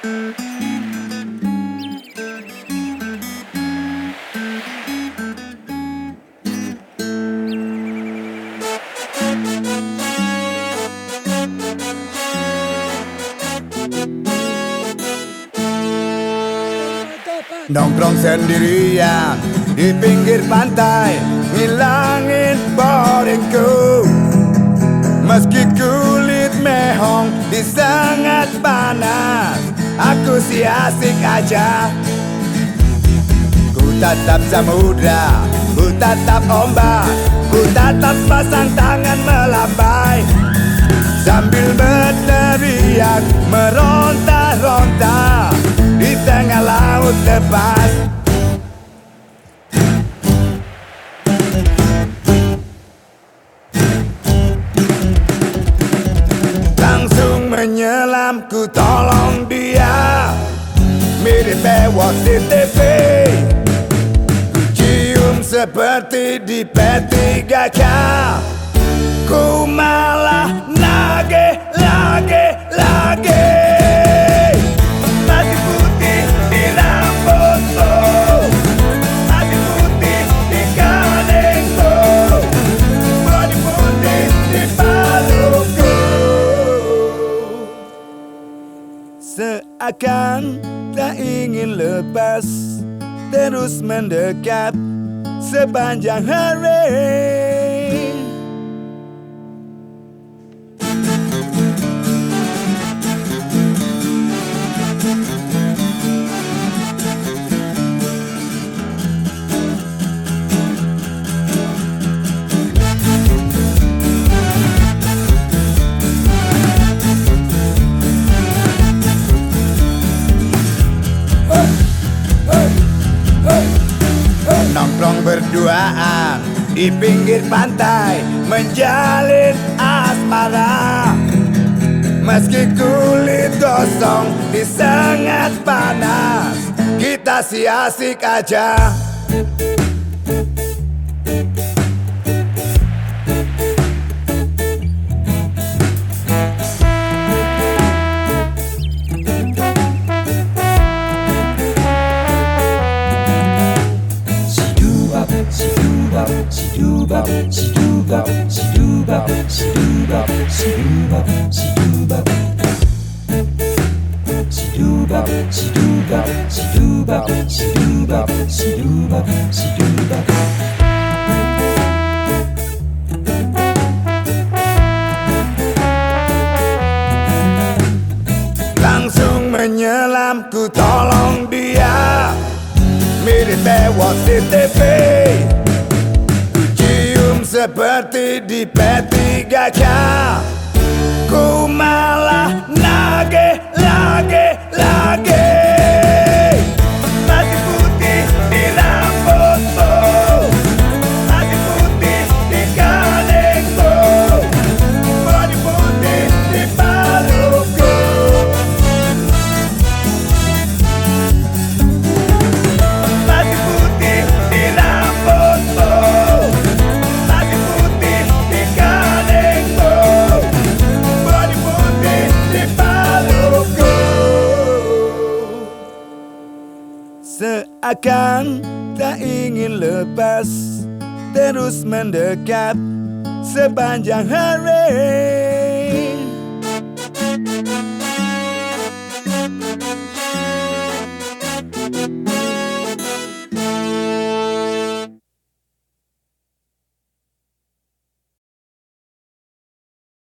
Nongkrong sendirian di pinggir pantai Ngilangin boringku. Meski kulit mehong di sangat panas Aku si asik aja. Ku tatap samudra, ku tatap ombak Ku tatap pasang tangan melambai. Sambil berteriak meronta-ronta Di tengah laut lepas Langsung menyelam ku tolong dia Mirip bewok di TV cium seperti di P3K Ku Seakan tak ingin lepas Terus mendekat sepanjang hari Nongkrong berduaan di pinggir pantai Menjalin asmara. Meski kulit gosong di sangat panas Kita si asik aja Langsung menyelam ku tolong dia Mirip bewok di TV Ku cium seperti di P3K Ku malah nagih Seakan tak ingin lepas Terus mendekat sepanjang hari